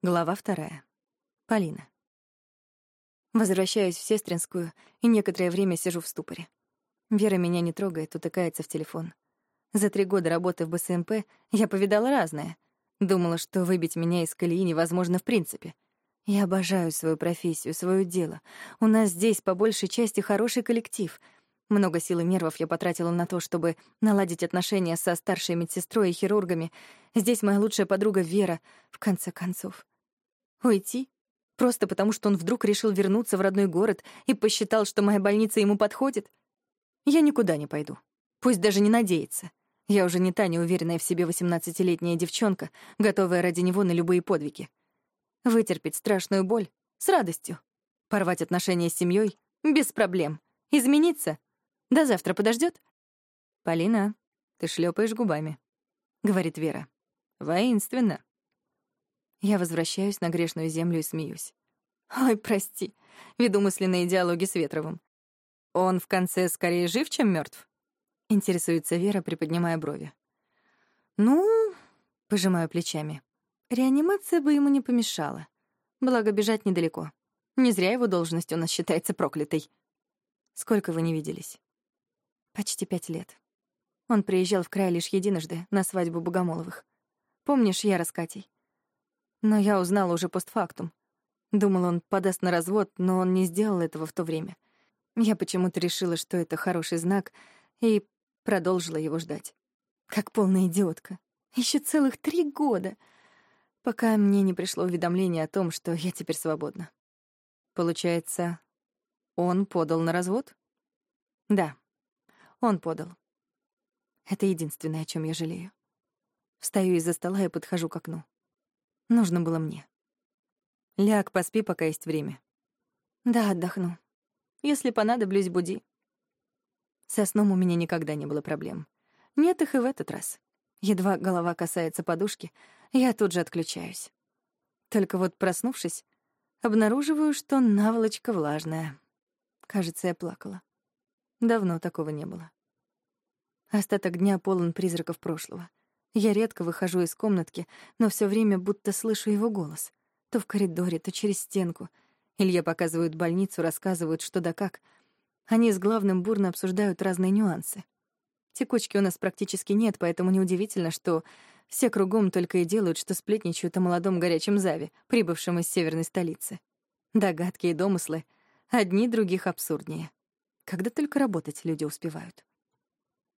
Глава вторая. Полина. Возвращаюсь в Сестринскую и некоторое время сижу в ступоре. Вера меня не трогает, утыкается в телефон. За три года работы в БСМП я повидала разное. Думала, что выбить меня из колеи невозможно в принципе. Я обожаю свою профессию, свое дело. У нас здесь по большей части хороший коллектив. Много сил и нервов я потратила на то, чтобы наладить отношения со старшей медсестрой и хирургами. Здесь моя лучшая подруга Вера, в конце концов. Уйти? Просто потому, что он вдруг решил вернуться в родной город и посчитал, что моя больница ему подходит? Я никуда не пойду. Пусть даже не надеется. Я уже не та неуверенная в себе восемнадцатилетняя девчонка, готовая ради него на любые подвиги. Вытерпеть страшную боль с радостью. Порвать отношения с семьей без проблем. Измениться? До завтра подождет? Полина, ты шлепаешь губами, говорит Вера. Воинственно. Я возвращаюсь на грешную землю и смеюсь. Ой, прости, веду мысленные диалоги с Ветровым. Он в конце скорее жив, чем мертв? Интересуется Вера, приподнимая брови. Ну, пожимаю плечами. Реанимация бы ему не помешала. Благо, бежать недалеко. Не зря его должность у нас считается проклятой. Сколько вы не виделись? Почти пять лет. Он приезжал в край лишь единожды, на свадьбу Богомоловых. Помнишь, я с Катей? Но я узнала уже постфактум. Думала, он подаст на развод, но он не сделал этого в то время. Я почему-то решила, что это хороший знак, и продолжила его ждать. Как полная идиотка. Еще целых три года, пока мне не пришло уведомление о том, что я теперь свободна. Получается, он подал на развод? Да, он подал. Это единственное, о чем я жалею. Встаю из-за стола и подхожу к окну. Нужно было мне. Ляг, поспи, пока есть время. Да, отдохну. Если понадоблюсь, буди. Со сном у меня никогда не было проблем. Нет их и в этот раз. Едва голова касается подушки, я тут же отключаюсь. Только вот проснувшись, обнаруживаю, что наволочка влажная. Кажется, я плакала. Давно такого не было. Остаток дня полон призраков прошлого. Я редко выхожу из комнатки, но все время будто слышу его голос. То в коридоре, то через стенку. Илья показывают больницу, рассказывают, что да как. Они с главным бурно обсуждают разные нюансы. Текучки у нас практически нет, поэтому неудивительно, что все кругом только и делают, что сплетничают о молодом горячем Заве, прибывшем из северной столицы. Догадки и домыслы одни других абсурднее. Когда только работать люди успевают.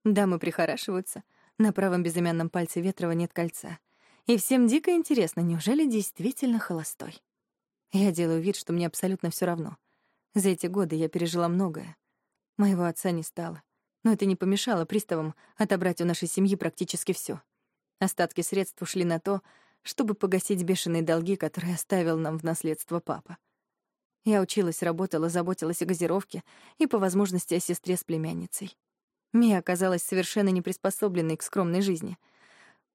Дамы прихорашиваются — на правом безымянном пальце Ветрова нет кольца. И всем дико интересно, неужели действительно холостой? Я делаю вид, что мне абсолютно все равно. За эти годы я пережила многое. Моего отца не стало. Но это не помешало приставам отобрать у нашей семьи практически все. Остатки средств ушли на то, чтобы погасить бешеные долги, которые оставил нам в наследство папа. Я училась, работала, заботилась о газировке и, по возможности, о сестре с племянницей. Мия оказалась совершенно не приспособленной к скромной жизни.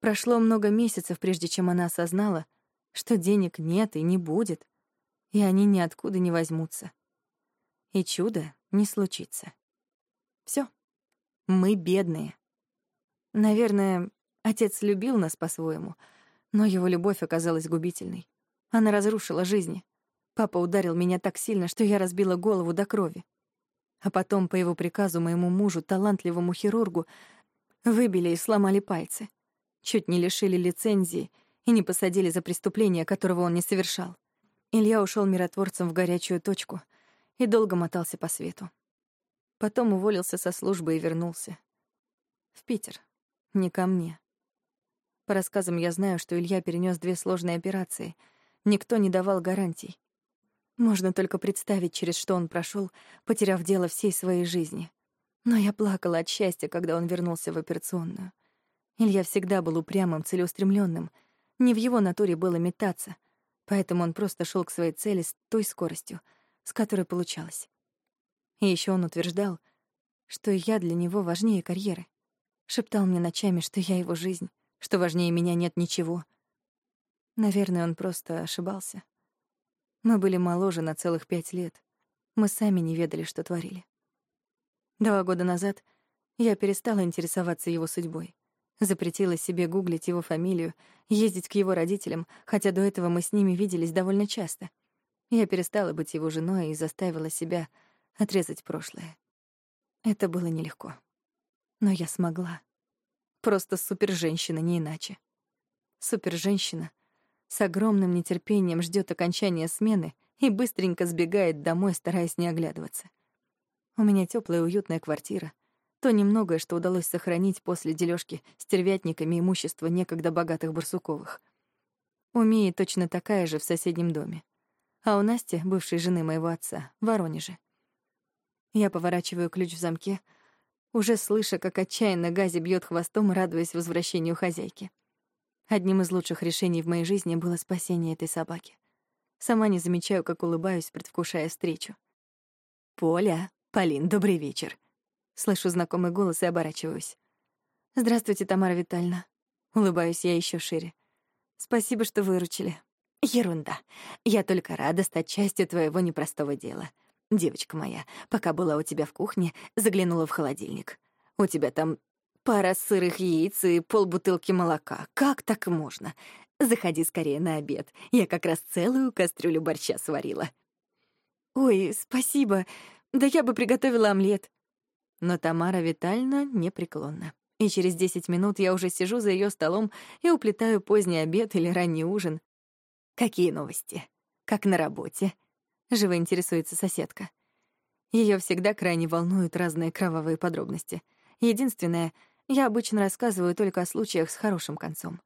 Прошло много месяцев, прежде чем она осознала, что денег нет и не будет, и они ниоткуда не возьмутся. И чудо не случится. Все, Мы бедные. Наверное, отец любил нас по-своему, но его любовь оказалась губительной. Она разрушила жизни. Папа ударил меня так сильно, что я разбила голову до крови. А потом, по его приказу, моему мужу, талантливому хирургу, выбили и сломали пальцы. Чуть не лишили лицензии и не посадили за преступление, которого он не совершал. Илья ушел миротворцем в горячую точку и долго мотался по свету. Потом уволился со службы и вернулся. В Питер. Не ко мне. По рассказам я знаю, что Илья перенес две сложные операции. Никто не давал гарантий. Можно только представить, через что он прошел, потеряв дело всей своей жизни. Но я плакала от счастья, когда он вернулся в операционную. Илья всегда был упрямым, целеустремленным. Не в его натуре было метаться, поэтому он просто шел к своей цели с той скоростью, с которой получалось. И еще он утверждал, что я для него важнее карьеры. Шептал мне ночами, что я его жизнь, что важнее меня нет ничего. Наверное, он просто ошибался. Мы были моложе на целых пять лет. Мы сами не ведали, что творили. Два года назад я перестала интересоваться его судьбой. Запретила себе гуглить его фамилию, ездить к его родителям, хотя до этого мы с ними виделись довольно часто. Я перестала быть его женой и заставила себя отрезать прошлое. Это было нелегко. Но я смогла. Просто супер-женщина, не иначе. Супер-женщина с огромным нетерпением ждет окончания смены и быстренько сбегает домой, стараясь не оглядываться. У меня теплая уютная квартира. То немногое, что удалось сохранить после дележки стервятниками имущества некогда богатых Барсуковых. У Мии точно такая же в соседнем доме. А у Насти, бывшей жены моего отца, в Воронеже. Я поворачиваю ключ в замке, уже слыша, как отчаянно Гази бьет хвостом, радуясь возвращению хозяйки. Одним из лучших решений в моей жизни было спасение этой собаки. Сама не замечаю, как улыбаюсь, предвкушая встречу. «Поля, Полин, добрый вечер». Слышу знакомый голос и оборачиваюсь. «Здравствуйте, Тамара Витальевна». Улыбаюсь я еще шире. «Спасибо, что выручили». «Ерунда. Я только рада стать частью твоего непростого дела. Девочка моя, пока была у тебя в кухне, заглянула в холодильник. У тебя там пара сырых яиц и полбутылки молока. Как так можно? Заходи скорее на обед. Я как раз целую кастрюлю борща сварила. Ой, спасибо. Да я бы приготовила омлет. Но Тамара Витальевна непреклонна. И через 10 минут я уже сижу за ее столом и уплетаю поздний обед или ранний ужин. Какие новости? Как на работе? — живо интересуется соседка. Ее всегда крайне волнуют разные кровавые подробности. Единственное, я обычно рассказываю только о случаях с хорошим концом.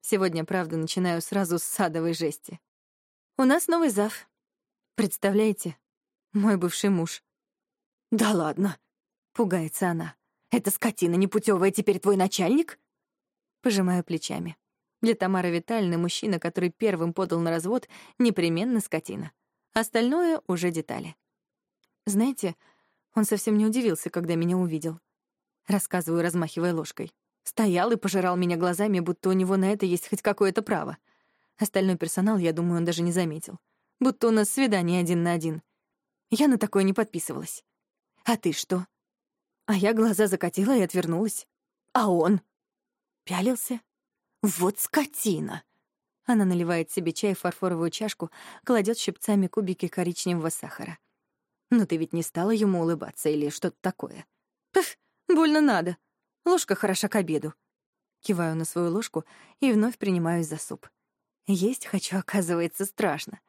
Сегодня, правда, начинаю сразу с садовой жести. У нас новый зав. Представляете? Мой бывший муж. Да ладно, пугается она. Эта скотина непутевая теперь твой начальник? Пожимаю плечами. Для Тамары Витальевны мужчина, который первым подал на развод, непременно скотина. Остальное — уже детали. Знаете, он совсем не удивился, когда меня увидел. Рассказываю, размахивая ложкой. Стоял и пожирал меня глазами, будто у него на это есть хоть какое-то право. Остальной персонал, я думаю, он даже не заметил. Будто у нас свидание один на один. Я на такое не подписывалась. А ты что? А я глаза закатила и отвернулась. А он? Пялился? Вот скотина! Она наливает себе чай в фарфоровую чашку, кладет щипцами кубики коричневого сахара. «Ну ты ведь не стала ему улыбаться или что-то такое?» «Пф, больно надо. Ложка хороша к обеду». Киваю на свою ложку и вновь принимаюсь за суп. Есть хочу, оказывается, страшно.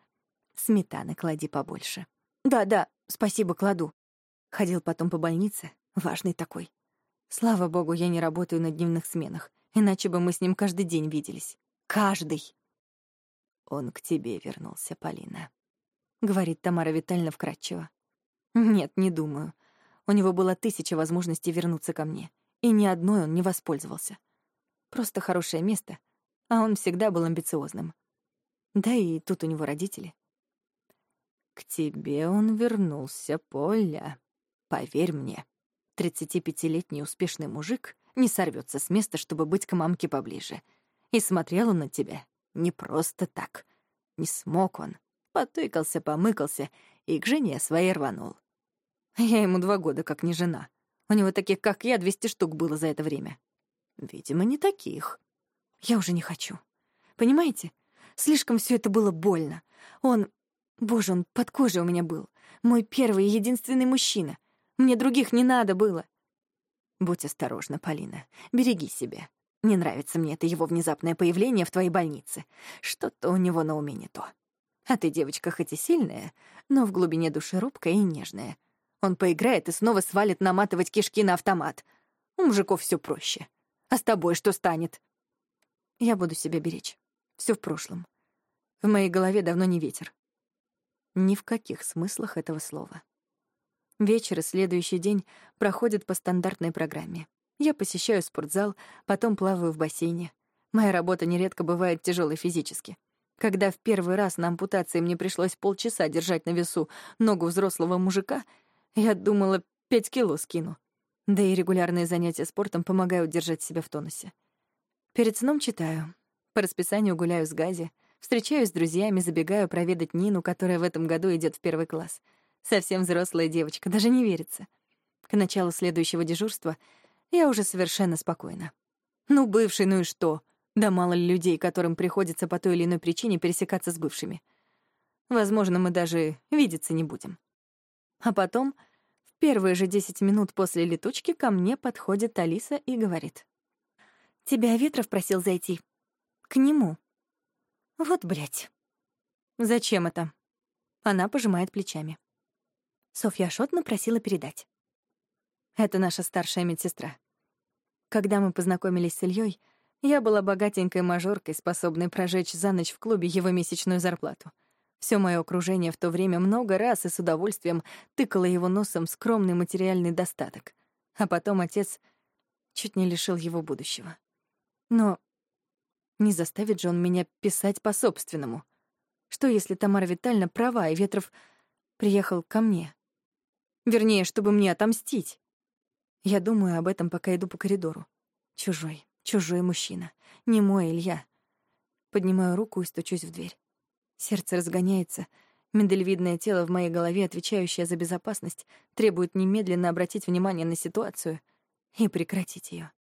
Сметаны клади побольше. Да-да, спасибо, кладу. Ходил потом по больнице, важный такой. Слава богу, я не работаю на дневных сменах, иначе бы мы с ним каждый день виделись. Каждый. Он к тебе вернулся, Полина, говорит Тамара Витальевна вкратчиво. Нет, не думаю. У него было тысяча возможностей вернуться ко мне, и ни одной он не воспользовался. Просто хорошее место, а он всегда был амбициозным. Да и тут у него родители. К тебе он вернулся, Поля. Поверь мне, 35-летний успешный мужик не сорвется с места, чтобы быть к мамке поближе. И смотрел он на тебя не просто так. Не смог он. Потыкался, помыкался и к жене своей рванул. Я ему два года как не жена. У него таких, как я, 200 штук было за это время. Видимо, не таких. Я уже не хочу. Понимаете? Слишком все это было больно. Он... Боже, он под кожей у меня был. Мой первый и единственный мужчина. Мне других не надо было. Будь осторожна, Полина. Береги себя. Не нравится мне это его внезапное появление в твоей больнице. Что-то у него на уме не то. А ты девочка хоть и сильная, но в глубине души робкая и нежная. Он поиграет и снова свалит наматывать кишки на автомат. У мужиков все проще. А с тобой что станет? Я буду себя беречь. Все в прошлом. В моей голове давно не ветер. Ни в каких смыслах этого слова. Вечер и следующий день проходят по стандартной программе. Я посещаю спортзал, потом плаваю в бассейне. Моя работа нередко бывает тяжелой физически. Когда в первый раз на ампутации мне пришлось полчаса держать на весу ногу взрослого мужика, я думала, пять кило скину. Да и регулярные занятия спортом помогают держать себя в тонусе. Перед сном читаю. По расписанию гуляю с Гази, встречаюсь с друзьями, забегаю проведать Нину, которая в этом году идет в первый класс. Совсем взрослая девочка, даже не верится. К началу следующего дежурства — я уже совершенно спокойна. Ну, бывший, ну и что? Да мало ли людей, которым приходится по той или иной причине пересекаться с бывшими. Возможно, мы даже видеться не будем. А потом, в первые же 10 минут после летучки, ко мне подходит Алиса и говорит. «Тебя Ветров просил зайти. К нему». Вот, блядь. Зачем это? Она пожимает плечами. Софья Шотна просила передать. Это наша старшая медсестра. Когда мы познакомились с Ильей, я была богатенькой мажоркой, способной прожечь за ночь в клубе его месячную зарплату. Все мое окружение в то время много раз и с удовольствием тыкало его носом скромный материальный достаток. А потом отец чуть не лишил его будущего. Но не заставит же он меня писать по-собственному. Что, если Тамара Витальевна права, и Ветров приехал ко мне? Вернее, чтобы мне отомстить. Я думаю об этом, пока иду по коридору. Чужой, чужой мужчина. Не мой Илья. Поднимаю руку и стучусь в дверь. Сердце разгоняется. Миндалевидное тело в моей голове, отвечающее за безопасность, требует немедленно обратить внимание на ситуацию и прекратить ее.